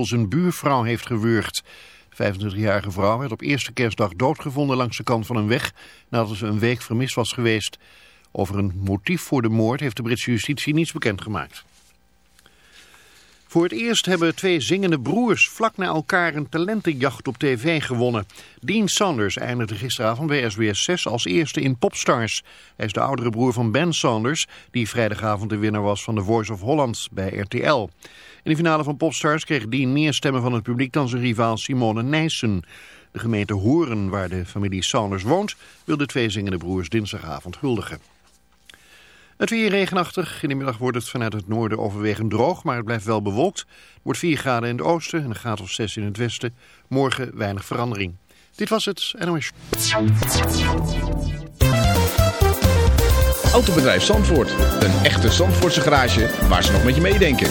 Zijn buurvrouw heeft gewurgd. De 25-jarige vrouw werd op eerste kerstdag doodgevonden langs de kant van een weg nadat ze een week vermist was geweest. Over een motief voor de moord heeft de Britse justitie niets bekendgemaakt. Voor het eerst hebben twee zingende broers vlak na elkaar een talentenjacht op tv gewonnen. Dean Sanders eindigde gisteravond bij SBS 6 als eerste in Popstars. Hij is de oudere broer van Ben Sanders, die vrijdagavond de winnaar was van The Voice of Holland bij RTL. In de finale van Popstars kreeg Dean meer stemmen van het publiek dan zijn rivaal Simone Nijssen. De gemeente Horen, waar de familie Sanders woont, wil de twee zingende broers dinsdagavond huldigen. Het weer regenachtig. In de middag wordt het vanuit het noorden overwegend droog, maar het blijft wel bewolkt. Het wordt 4 graden in het oosten en een graad of 6 in het westen. Morgen weinig verandering. Dit was het NOS. Autobedrijf Zandvoort. Een echte Zandvoortse garage waar ze nog met je meedenken.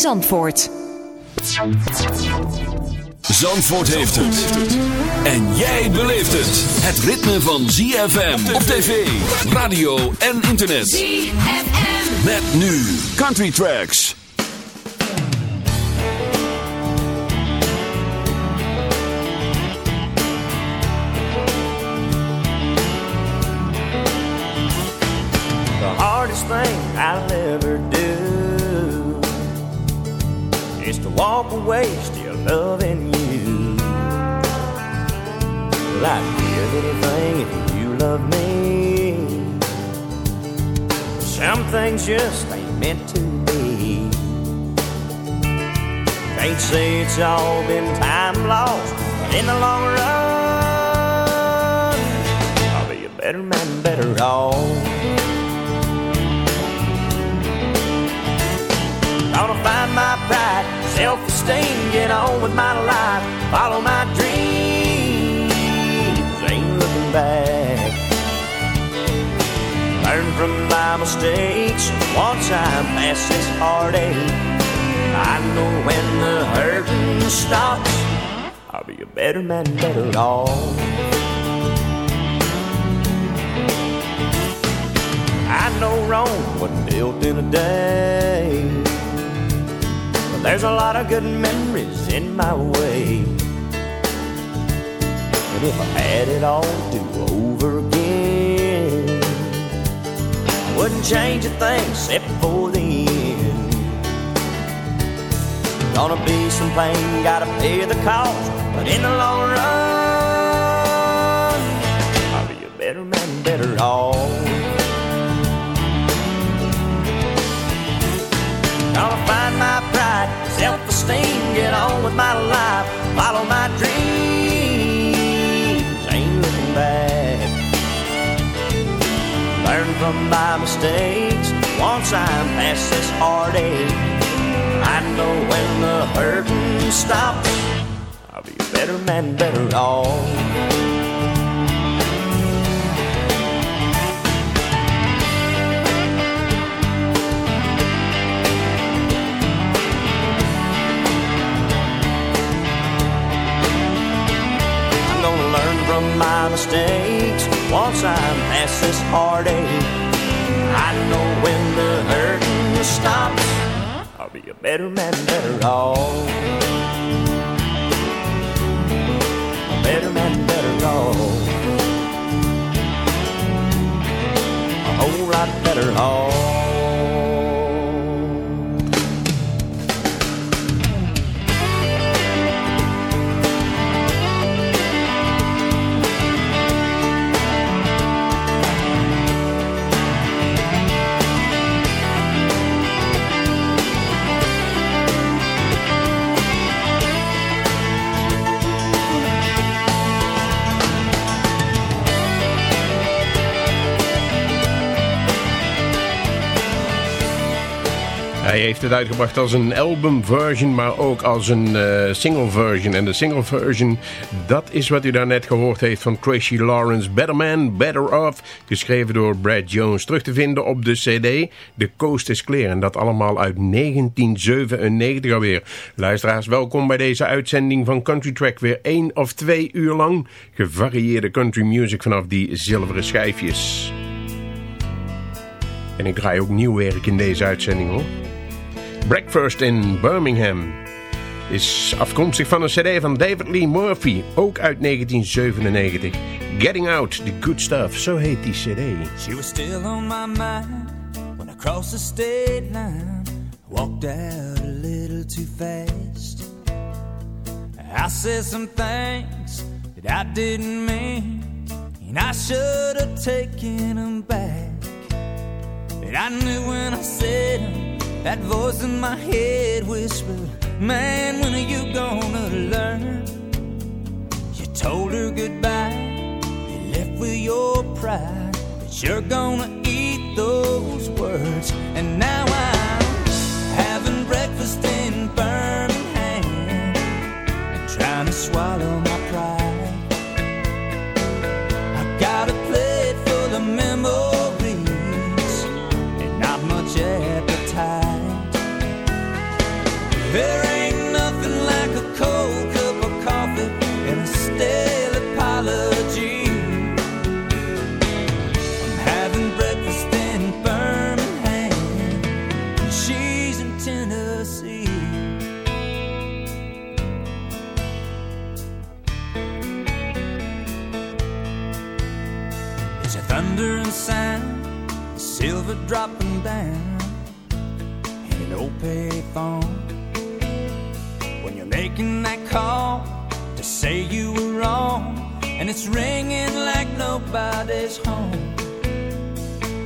Zandvoort. Zandvoort heeft het. En jij beleeft het. Het ritme van ZFM op tv, radio en internet. ZFM. Met nu Country Tracks. The hardest thing I'll ever do walk away still loving you. Well, I'd give anything if you love me. Some things just ain't meant to be. Can't say it's all been time lost, but in the long run, I'll be a better man, better off. Gonna find my pride, self-esteem, get on with my life, follow my dreams, ain't looking back. Learn from my mistakes once I'm past this heartache. I know when the hurting stops, I'll be a better man, better off. I know Rome wasn't built in a day. There's a lot of good memories in my way. And if I had it all to do over again, I wouldn't change a thing except for the end. Gonna be some pain, gotta pay the cost, but in the long run, I'll be a better man, better off. With my life, follow my dreams, ain't looking back. Learn from my mistakes once I'm past this heartache. I know when the hurting stops, I'll be a better man, better off. From my mistakes once I'm past this heartache. I know when the hurting stops, I'll be a better man, better off. A better man, better off. A whole lot better off. Hij heeft het uitgebracht als een album version, maar ook als een uh, single version. En de single version, dat is wat u daarnet gehoord heeft van Tracy Lawrence. Better Man, Better Off, geschreven door Brad Jones. Terug te vinden op de cd The Coast is Clear. En dat allemaal uit 1997 alweer. Luisteraars, welkom bij deze uitzending van Country Track. Weer één of twee uur lang gevarieerde country music vanaf die zilveren schijfjes. En ik draai ook nieuw werk in deze uitzending hoor. Breakfast in Birmingham is afkomstig van een cd van David Lee Murphy, ook uit 1997. Getting Out, The Good Stuff, zo heet die cd. She was still on my mind when I crossed the state line. Walked out a little too fast. I said some things that I didn't mean, and I should have taken them back. But I knew when I said them. That voice in my head whispered, Man, when are you gonna learn? You told her goodbye, you left with your pride, but you're gonna eat those words. And now I'm having breakfast in Birmingham and trying to swallow my pride. I got a plate full of memories and not much appetite. Dropping down in an old payphone making that call to say you were wrong, and it's ringing like nobody's home.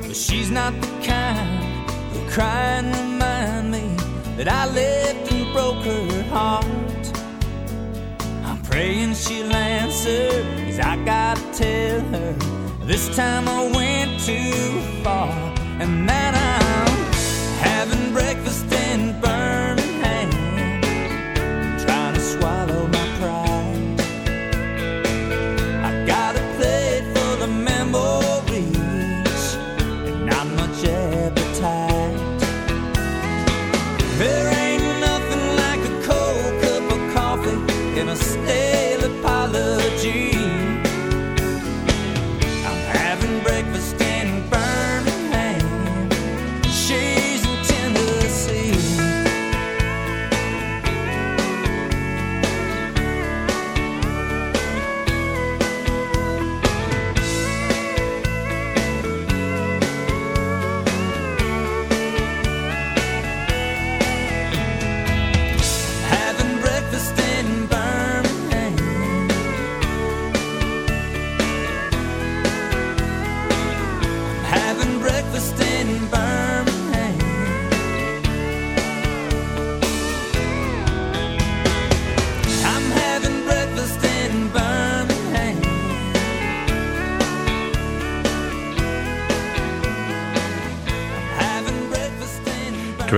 But she's not the kind who cry and remind me that I left and broke her heart. I'm praying she'll answer, cause I gotta tell her this time I went too far, and that I'm having breakfast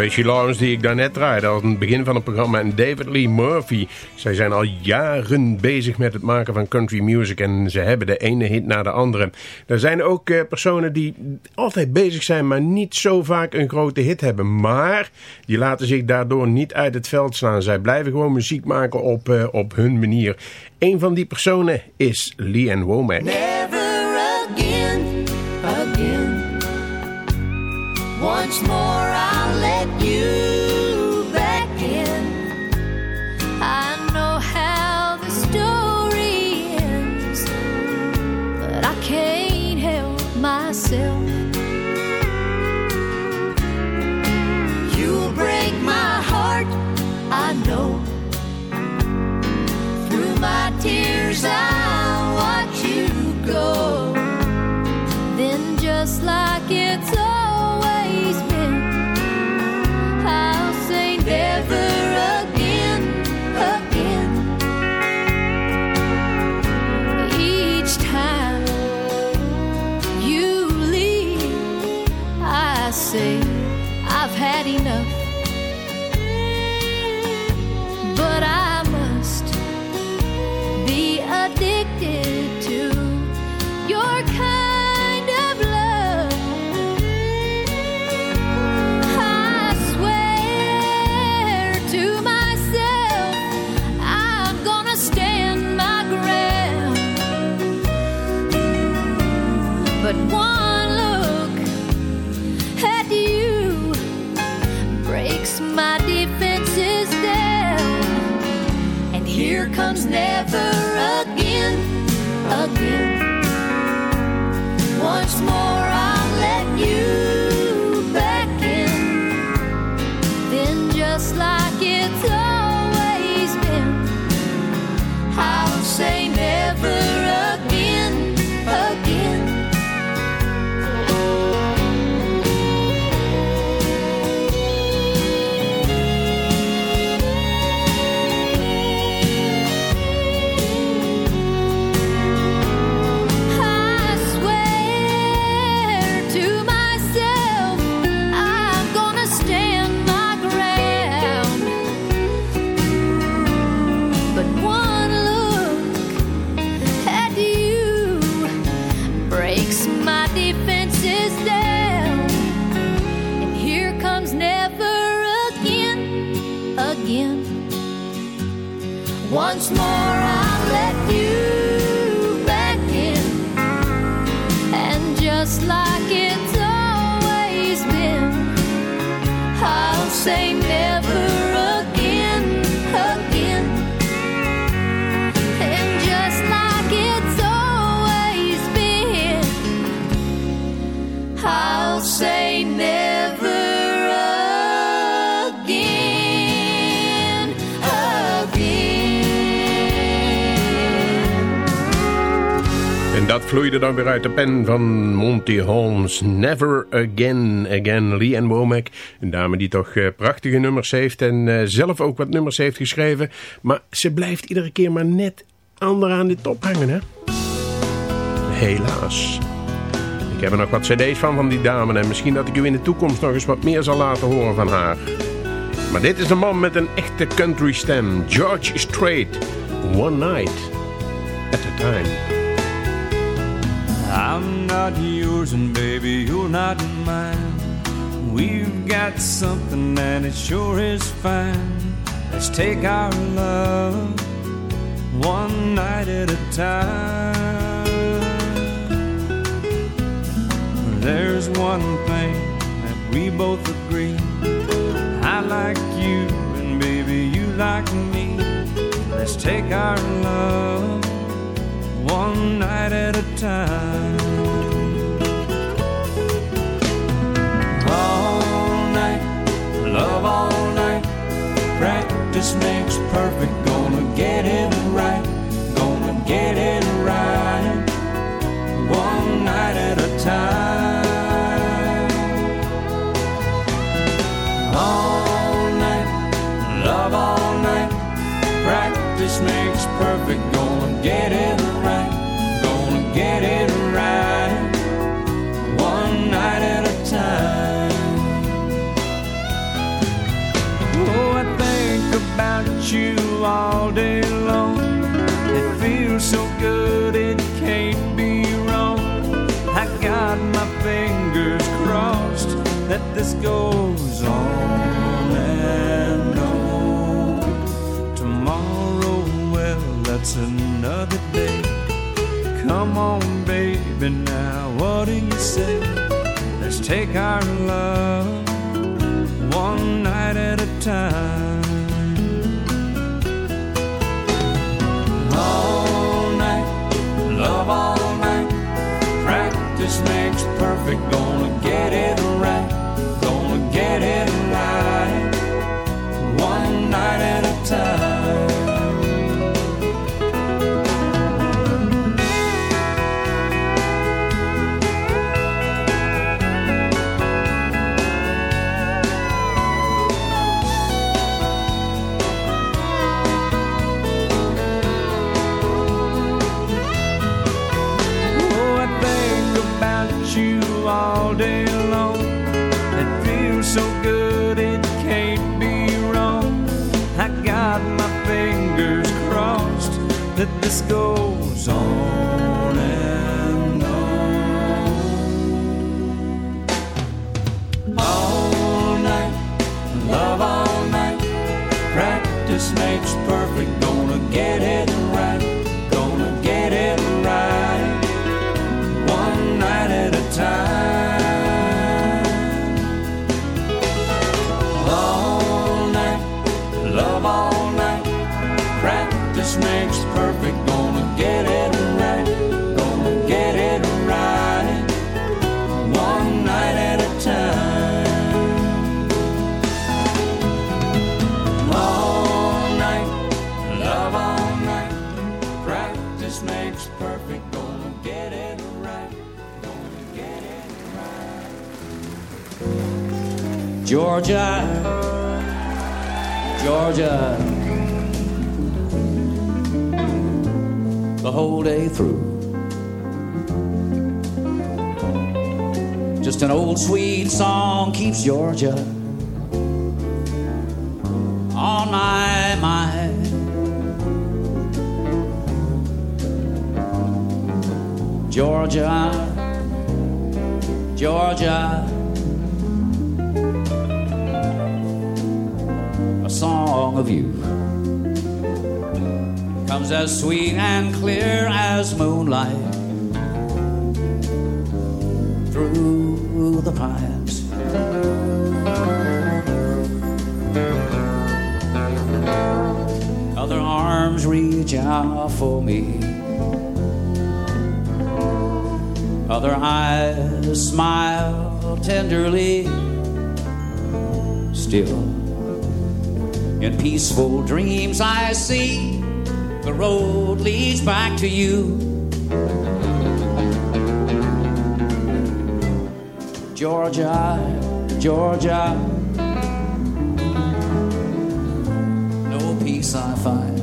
Tracy Lawrence die ik daarnet draaide aan het begin van het programma en David Lee Murphy. Zij zijn al jaren bezig met het maken van country music en ze hebben de ene hit na de andere. Er zijn ook eh, personen die altijd bezig zijn maar niet zo vaak een grote hit hebben. Maar die laten zich daardoor niet uit het veld slaan. Zij blijven gewoon muziek maken op, eh, op hun manier. Een van die personen is Lee Ann Womack. Never again. Once more dan weer uit de pen van Monty Holmes. Never Again, Again. Lee Ann Womack, een dame die toch eh, prachtige nummers heeft en eh, zelf ook wat nummers heeft geschreven. Maar ze blijft iedere keer maar net onderaan de top hangen, hè? Helaas. Ik heb er nog wat cd's van van die dame en misschien dat ik u in de toekomst nog eens wat meer zal laten horen van haar. Maar dit is een man met een echte country stem. George Strait. One night at a time. I'm not yours and baby, you're not mine. We've got something and it sure is fine. Let's take our love one night at a time. There's one thing that we both agree. I like you and baby, you like me. Let's take our love one night at a time. All night, love all night. Practice makes perfect. Gonna get it right. Gonna get it right. One night at a time. All night, love all night. Practice makes perfect. Gonna get it you all day long. It feels so good, it can't be wrong. I got my fingers crossed that this goes on and on. Tomorrow, well, that's another day. Come on, baby, now what do you say? Let's take our love one night at a time. Makes perfect. Gonna get it right. Gonna get it right. One night at a time. Sweet and clear as moonlight through the pines. Other arms reach out for me. Other eyes smile tenderly. Still, in peaceful dreams, I see the road leads back to you. Georgia, Georgia. No peace I find.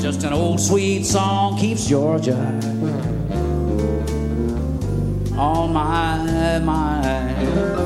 Just an old sweet song keeps Georgia on my mind.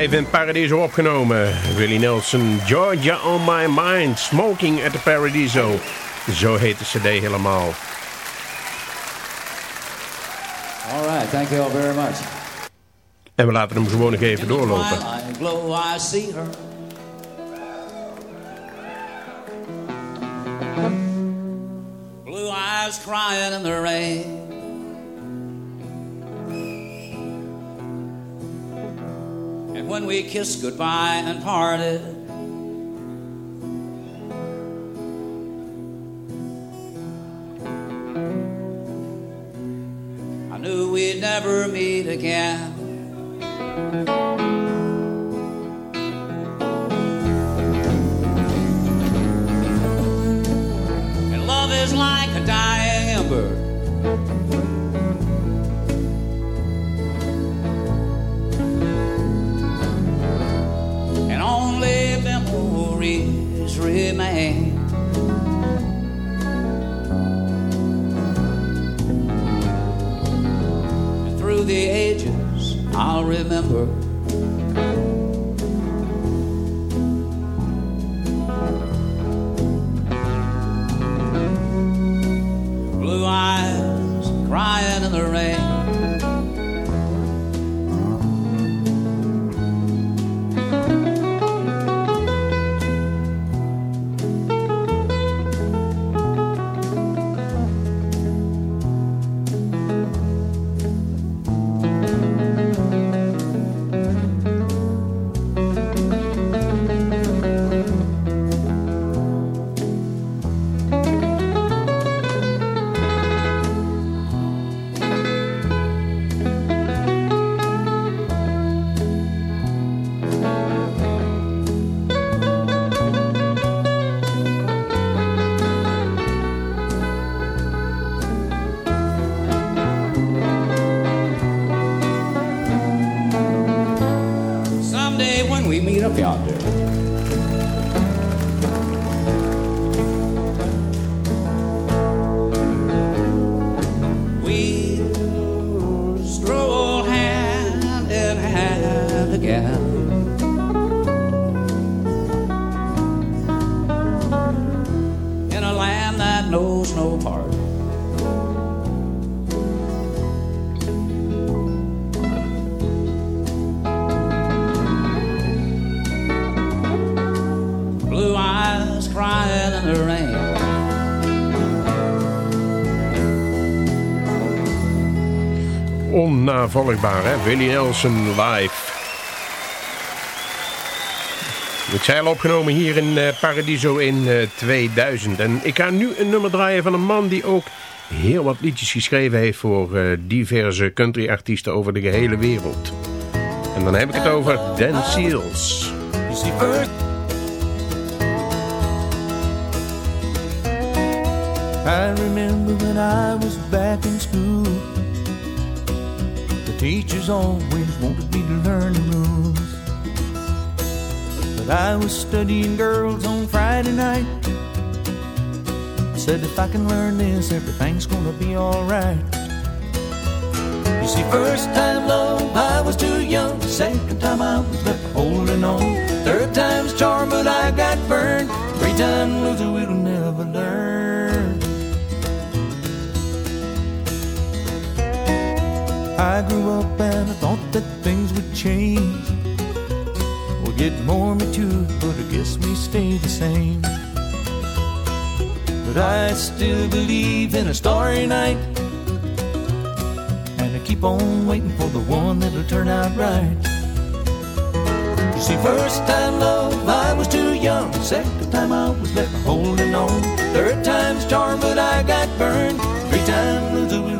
Live in Paradiso opgenomen. Willie Nelson, Georgia on my mind. Smoking at the Paradiso. Zo heet de cd helemaal. All right, thank you all very much. En we laten hem gewoon nog even doorlopen. Glow, I see her. Blue eyes crying in the rain. And when we kissed goodbye and parted, I knew we'd never meet again. And love is like a dying the ages, I'll remember. Blue eyes crying in the rain. Onnavolgbaar, hè? Willie Nelson live. Het zijn al opgenomen hier in eh, Paradiso in eh, 2000. En ik ga nu een nummer draaien van een man die ook heel wat liedjes geschreven heeft... voor eh, diverse country-artiesten over de gehele wereld. En dan heb ik het over Dan Seals. I remember when I was back in school. Teachers always wanted me to learn the rules. But I was studying girls on Friday night. Said if I can learn this, everything's gonna be alright. You see, first time love, I was too young. Second time I was left holding on. Third time's charm, but I got burned. Three time loser, we'll never learn. I grew up and I thought that things would change. We'll get more mature, but I guess we stay the same. But I still believe in a starry night. And I keep on waiting for the one that'll turn out right. You see, first time love, I was too young. Second time I was left holding on. Third time's charm, but I got burned. Three time loser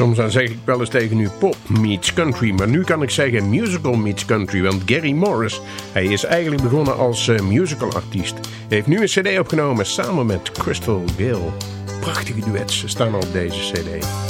Soms dan zeg ik wel eens tegen u pop meets country. Maar nu kan ik zeggen musical meets country. Want Gary Morris, hij is eigenlijk begonnen als uh, musical artiest. Hij heeft nu een cd opgenomen samen met Crystal Gale. Prachtige duets staan op deze cd.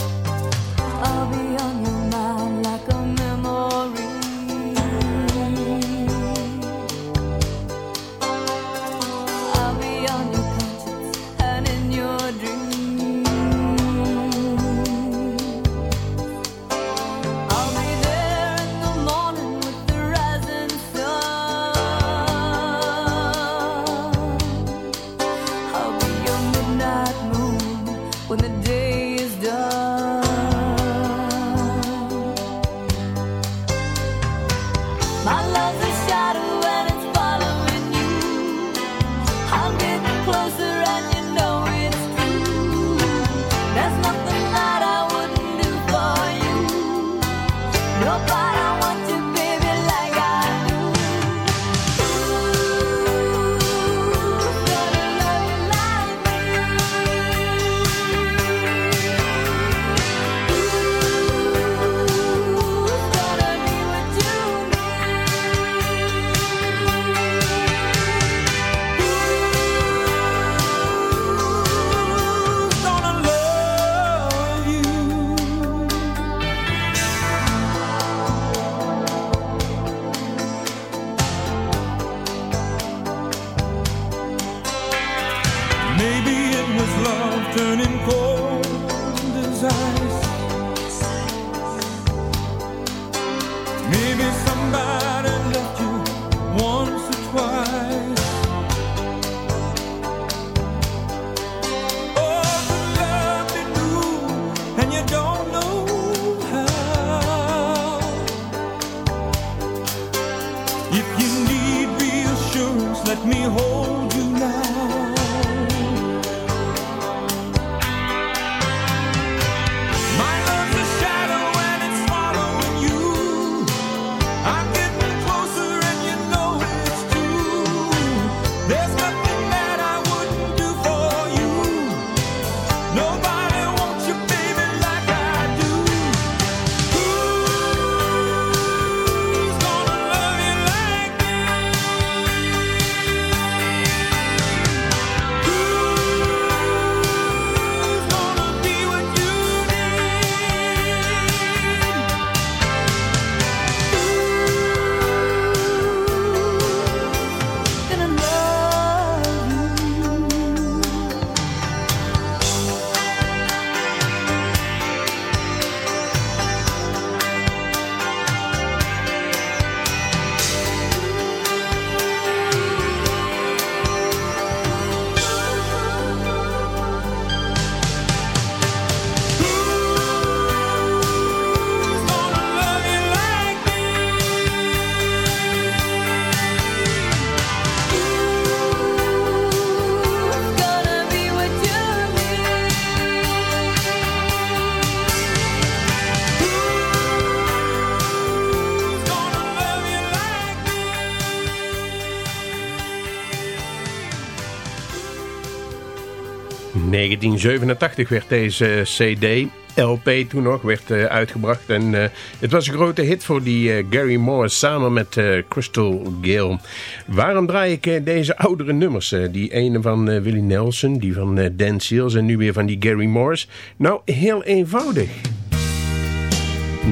1987 werd deze CD, LP toen nog, werd uh, uitgebracht. En uh, het was een grote hit voor die Gary Morris samen met Crystal Gale. Waarom draai ik deze oudere nummers? die ene van Willie Nelson, die van Dan Seals en nu weer van die Gary Morris. Nou, heel eenvoudig.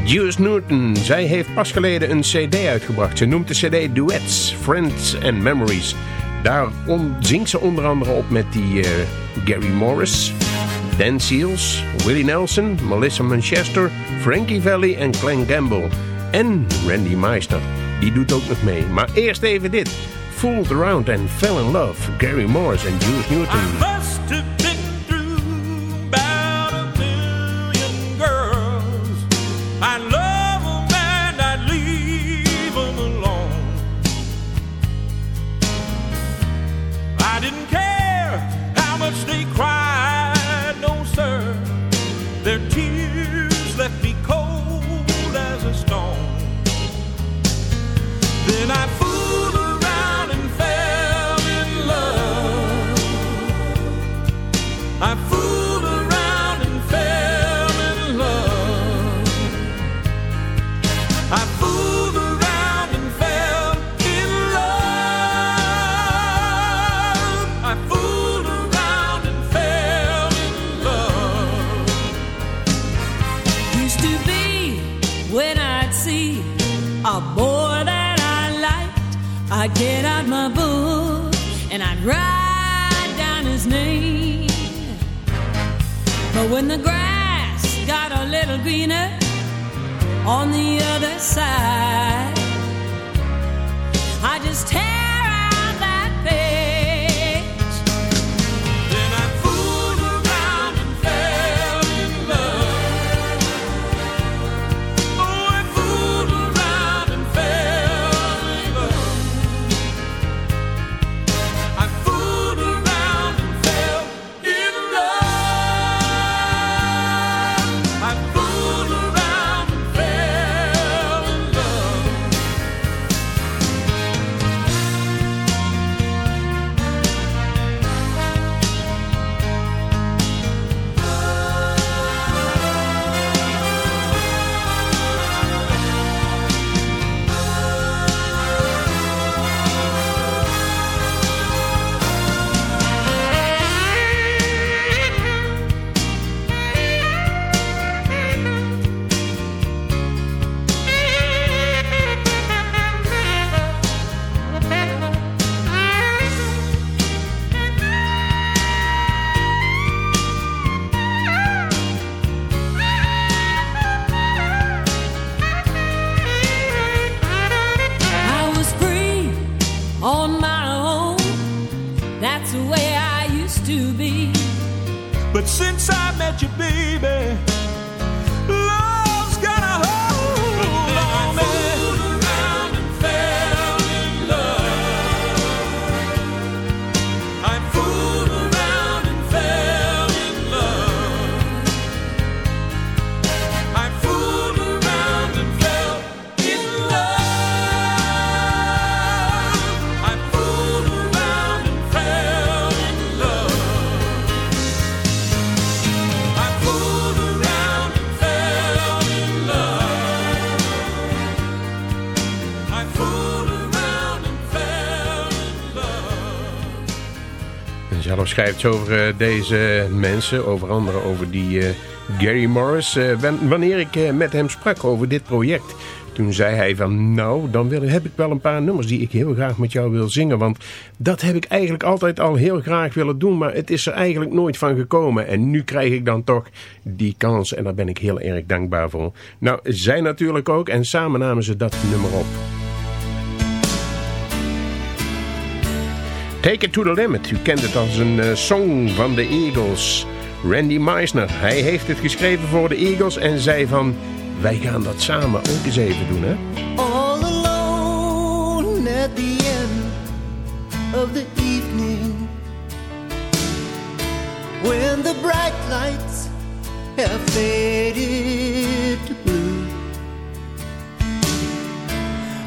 Juice Newton, zij heeft pas geleden een cd uitgebracht. Ze noemt de cd Duets, Friends and Memories. Daar zingt ze onder andere op met die uh, Gary Morris, Dan Seals, Willie Nelson, Melissa Manchester, Frankie Valli en Glenn Gamble. En Randy Meisner, die doet ook nog mee. Maar eerst even dit. Fooled Around and Fell in Love, Gary Morris en Juice Newton. Get out my book and I'd write down his name. But when the grass got a little greener on the other side, schrijft over eh, deze mensen, over andere over die eh, Gary Morris. Eh, wan- wanneer ik met hem sprak over dit project, toen zei hij van... nou, dan heb ik wel een paar nummers die ik heel graag met jou wil zingen. Want dat heb ik eigenlijk altijd al heel graag willen doen, maar het is er eigenlijk nooit van gekomen. En nu krijg ik dan toch die kans en daar ben ik heel erg dankbaar voor. Nou, zij natuurlijk ook en samen namen ze dat nummer op. Take It To The Limit. U kent het als een eh, song van de Eagles. Randy Meisner, hij heeft het geschreven voor de Eagles en zei van... wij gaan dat samen ook eens even doen, hè? all alone at the end of the evening when the bright lights have faded to blue.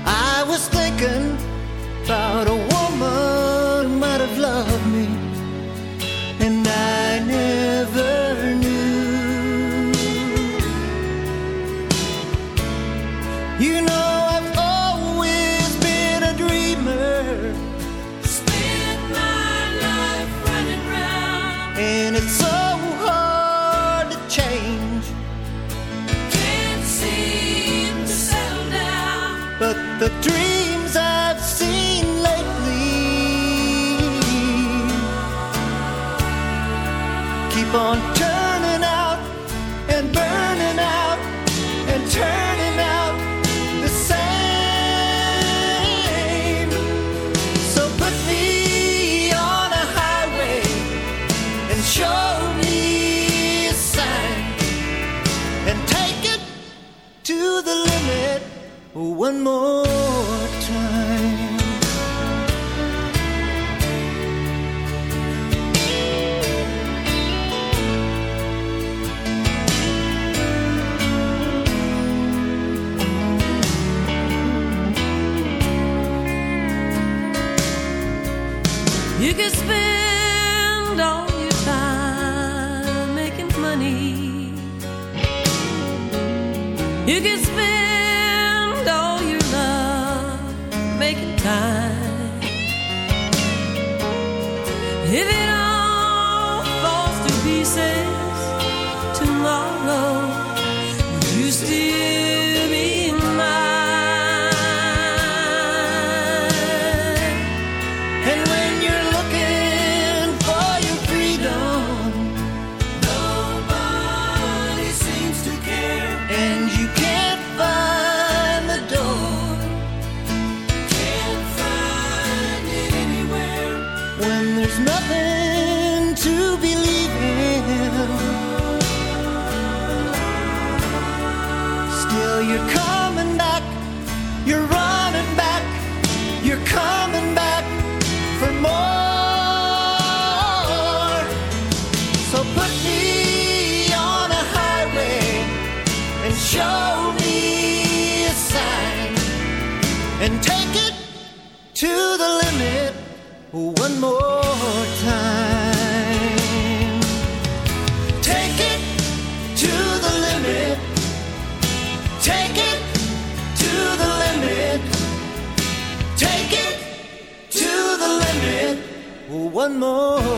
I was thinking about a woman have loved me, and I never knew. You know, I've always been a dreamer. Spent my life running round. And it's so hard to change. Can't seem to settle down. But the dream. On turning out and burning out and turning out the same. So put me on a highway and show me a sign and take it to the limit one more pieces tomorrow, will you still one more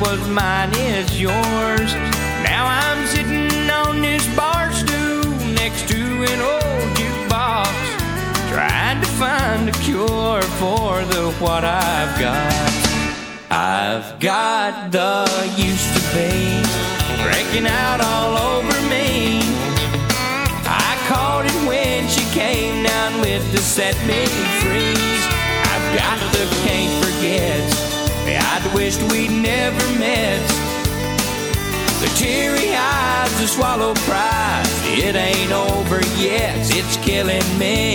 was mine is yours. Now I'm sitting on this bar stool next to an old jukebox trying to find a cure for the what I've got. I've got the used to be breaking out all over me. I caught it when she came down with to set me wished we'd never met. The teary eyes, the swallow pride. It ain't over yet. It's killing me.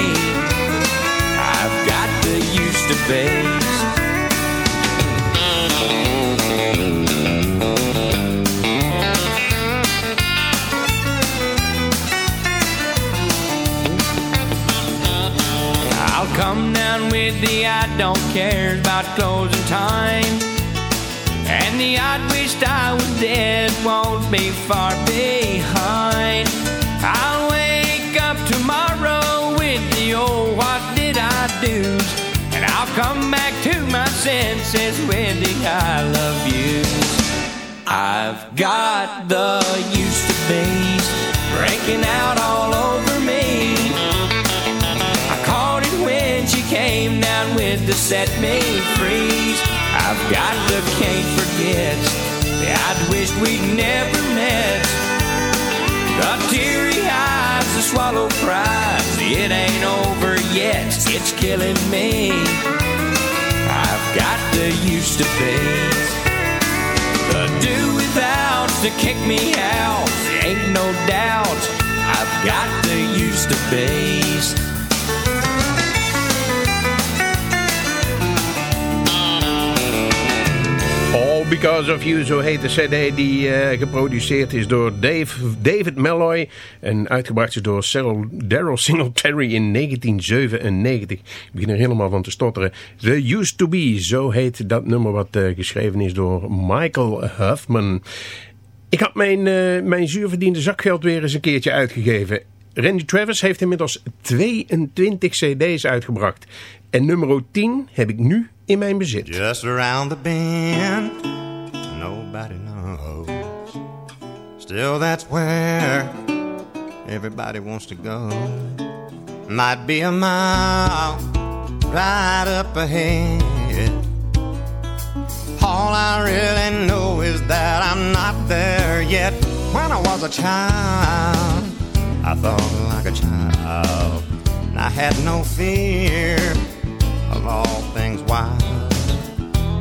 I've got the used to be. I'll come down with the I don't care about closing time. And the I wished I was dead won't be far behind. I'll wake up tomorrow with the old what did I do? And I'll come back to my senses with the I love yous. I've got the used to be's breaking out all set me free. I've got the can't forget. I'd wish we'd never met. Got teary eyes to swallow pride. It ain't over yet. It's killing me. I've got the used to be. The do without to kick me out. Ain't no doubt. I've got the used to be. Because of You, zo heet de cd die eh, geproduceerd is door Dave, David Malloy en uitgebracht is door Cyril- Daryl Singletary in 1997. Ik begin er helemaal van te stotteren. The Used To Be, zo heet dat nummer wat eh, geschreven is door Michael Huffman. Ik had mijn, eh, mijn zuurverdiende zakgeld weer eens een keertje uitgegeven. Randy Travis heeft inmiddels 22 cd's uitgebracht. En nummer 10 heb ik nu in mijn bezit. Just around the bend, nobody knows. Still, that's where everybody wants to go. Might be a mile right up ahead. All I really know is that I'm not there yet. When I was a child, I thought like a child. I had no fear all things wild.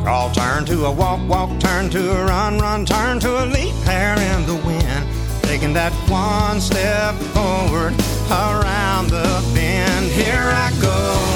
Crawl, turn to a walk, walk, turn to a run, run, turn to a leap, hair in the wind. Taking that one step forward around the bend. Here I go.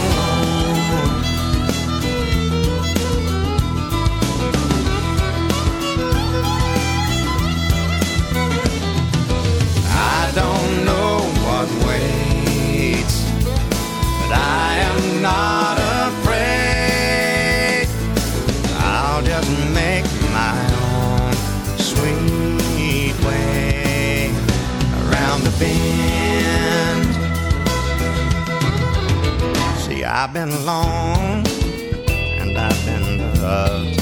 Been alone and I've been loved.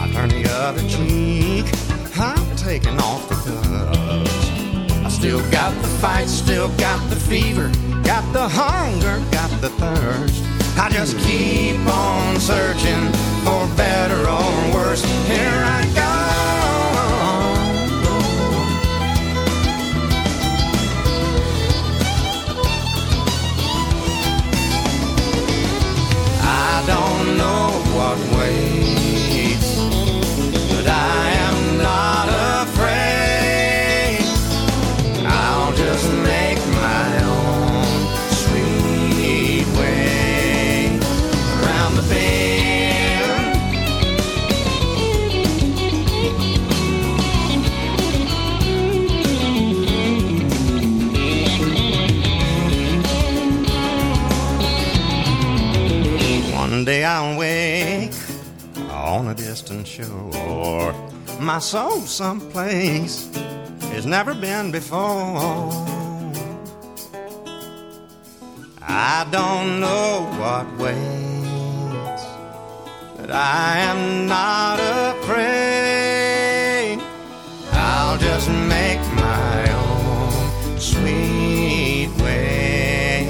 I turn the other cheek. I'm taking off the gloves. I still got the fight, still got the fever, got the hunger, got the thirst. I just keep on searching for better or worse. Here I go. Know what waits, My soul someplace it's never been before. I don't know what waits, but I am not afraid. I'll just make my own sweet way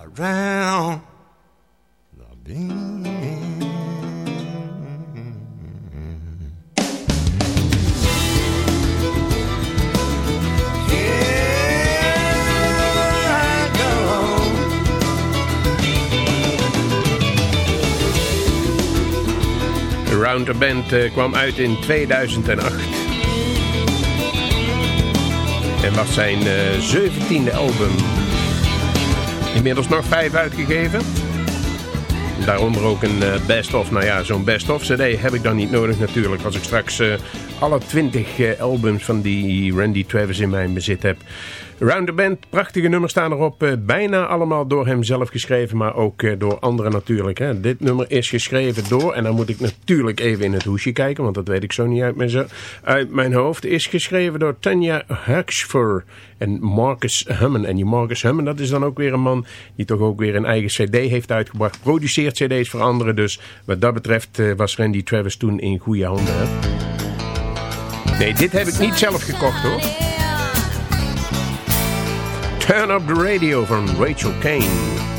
around the bend. The Band eh, kwam uit in 2008. En was zijn eh, zeventiende album. Inmiddels nog vijf uitgegeven. Daaronder ook een eh, best-of. Nou ja, zo'n best-of cd heb ik dan niet nodig natuurlijk. Als ik straks eh, alle twintig eh, albums van die Randy Travis in mijn bezit heb. Round the Band, prachtige nummers staan erop. eh, bijna allemaal door hem zelf geschreven, maar ook eh, door anderen natuurlijk. Hè. Dit nummer is geschreven door, en dan moet ik natuurlijk even in het hoesje kijken, want dat weet ik zo niet uit mijn, uit mijn hoofd. Is geschreven door Tanya Huxford en Marcus Hummen. En die Marcus Hummen, dat is dan ook weer een man die toch ook weer een eigen cd heeft uitgebracht. Produceert cd's voor anderen, dus wat dat betreft was Randy Travis toen in goede handen. Nee, dit heb ik niet zelf gekocht hoor. Turn Up The Radio van Rachel Kane.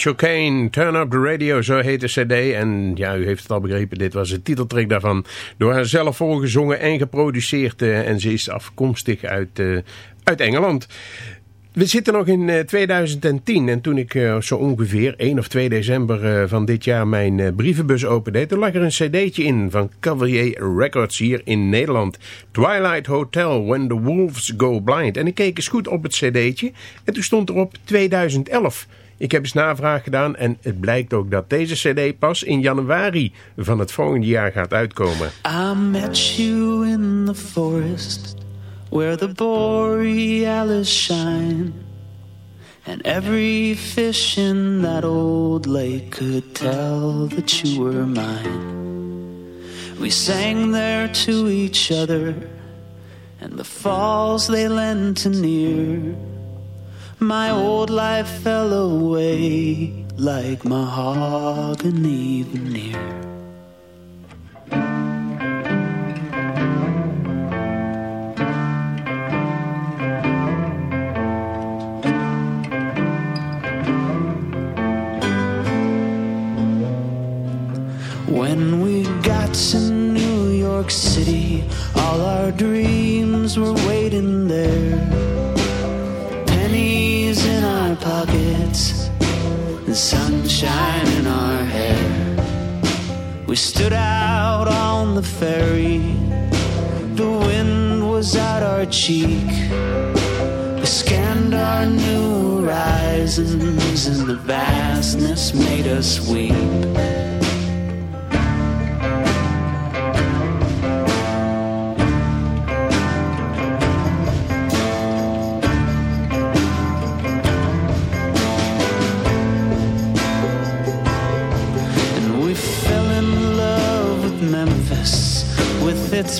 Rachel Kane, Turn Up The Radio, zo heet de cd. En ja, u heeft het al begrepen, dit was de titeltrack daarvan. Door haar zelf voorgezongen en geproduceerd. eh, en ze is afkomstig uit, eh, uit Engeland. We zitten nog in eh, 2010 en toen ik eh, zo ongeveer 1 of 2 december eh, van dit jaar mijn eh, brievenbus opende, toen lag er een cd'tje in van Cavalier Records hier in Nederland. Twilight Hotel, When the Wolves Go Blind. En ik keek eens goed op het cd'tje en toen stond erop 2011. Ik heb eens navraag gedaan en het blijkt ook dat deze cd pas in januari van het volgende jaar gaat uitkomen. I met you in the forest where the borealis shine. And every fish in that old lake could tell that you were mine. We sang there to each other, and the falls they lent to near. My old life fell away like mahogany veneer. When we got to New York City, All our dreams were waiting there. Sunshine in our hair. We stood out on the ferry. The wind was at our cheek. We scanned our new horizons, and the vastness made us weep.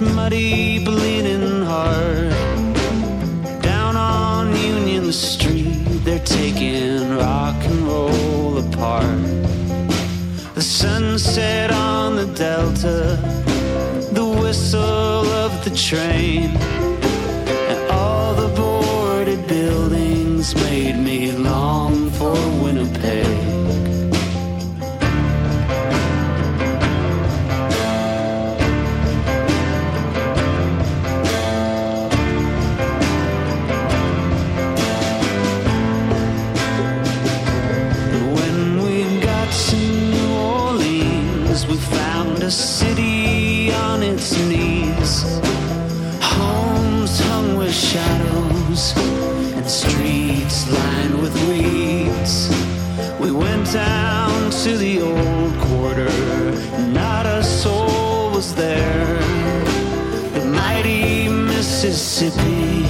Muddy, bleeding heart. Down on Union Street, they're taking rock and roll apart. The sunset on the Delta, the whistle of the train, Mississippi, silent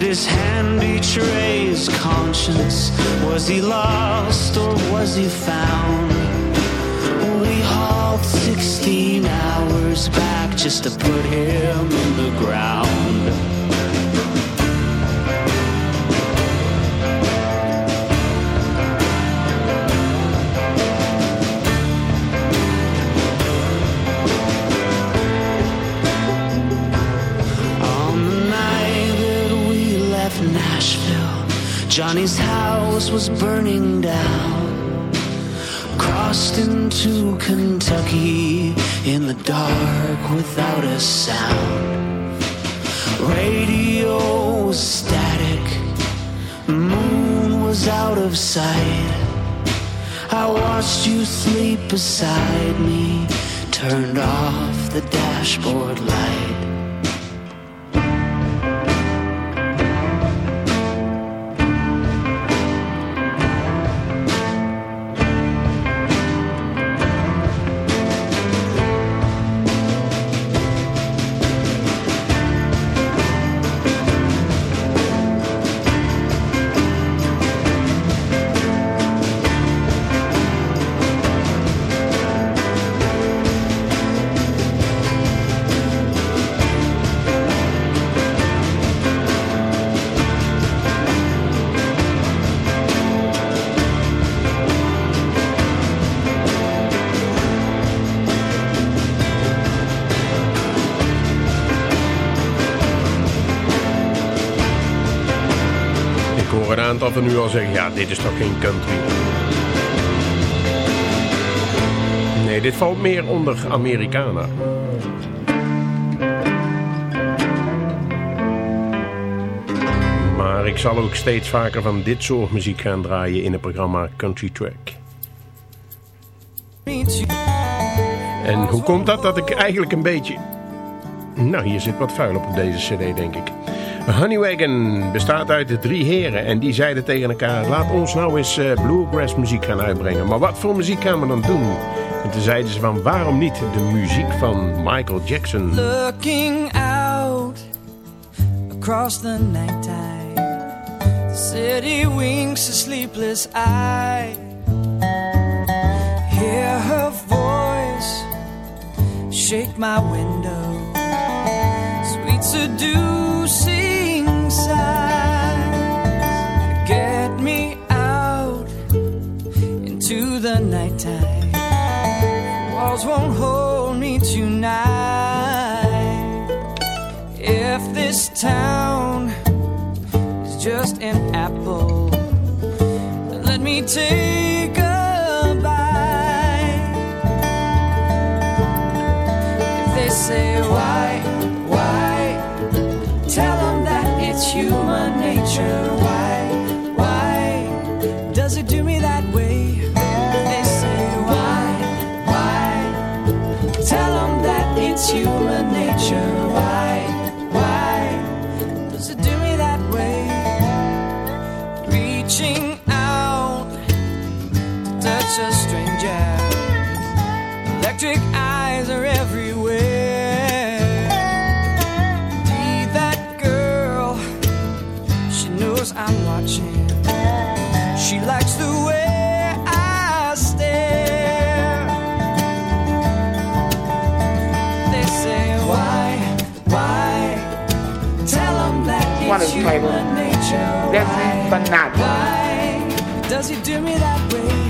Did his hand betray his conscience? Was he lost or was he found? We hauled 16 hours back just to put him in the ground. Johnny's house was burning down. Crossed into Kentucky in the dark without a sound. Radio was static, moon was out of sight. I watched you sleep beside me, turned off the dashboard light. Al zeggen, ja, dit is toch geen country. Nee, dit valt meer onder Americana. Maar ik zal ook steeds vaker van dit soort muziek gaan draaien in het programma Country Track. En hoe komt dat? Dat ik eigenlijk een beetje... Nou, hier zit wat vuil op deze cd, denk ik. Honeywagon bestaat uit de drie heren en die zeiden tegen elkaar... laat ons nou eens eh, bluegrass muziek gaan uitbrengen. Maar wat voor muziek gaan we dan doen? En toen zeiden ze van waarom niet de muziek van Michael Jackson? Looking out across the city winks a sleepless eye. Hear her voice shake my window. Sweet seducing nighttime. Walls won't hold me tonight. If this town is just an apple, let me take a Human nature. Desi Fanatic. Why does he do me that way?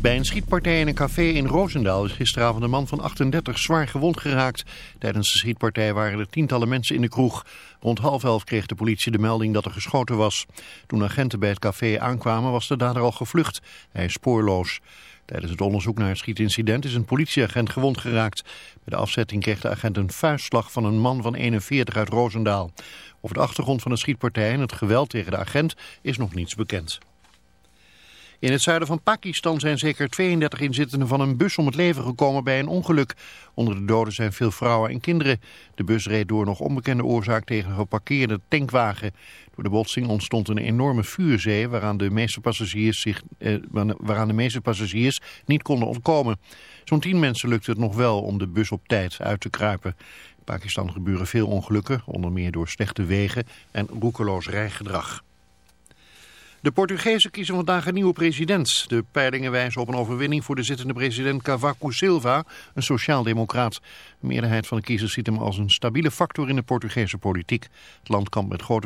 Bij een schietpartij in een café in Roosendaal is gisteravond een man van 38 zwaar gewond geraakt. Tijdens de schietpartij waren er tientallen mensen in de kroeg. Rond half elf kreeg de politie de melding dat er geschoten was. Toen agenten bij het café aankwamen was de dader al gevlucht. Hij is spoorloos. Tijdens het onderzoek naar het schietincident is een politieagent gewond geraakt. Bij de afzetting kreeg de agent een vuistslag van een man van 41 uit Roosendaal. Over de achtergrond van de schietpartij en het geweld tegen de agent is nog niets bekend. In het zuiden van Pakistan zijn zeker 32 inzittenden van een bus om het leven gekomen bij een ongeluk. Onder de doden zijn veel vrouwen en kinderen. De bus reed door nog onbekende oorzaak tegen een geparkeerde tankwagen. Door de botsing ontstond een enorme vuurzee waaraan de meeste passagiers, zich, eh, waaraan de meeste passagiers niet konden ontkomen. Zo'n 10 mensen lukte het nog wel om de bus op tijd uit te kruipen. In Pakistan gebeuren veel ongelukken, onder meer door slechte wegen en roekeloos rijgedrag. De Portugezen kiezen vandaag een nieuwe president. De peilingen wijzen op een overwinning voor de zittende president Cavaco Silva, een sociaaldemocraat. De meerderheid van de kiezers ziet hem als een stabiele factor in de Portugese politiek. Het land kampt met grote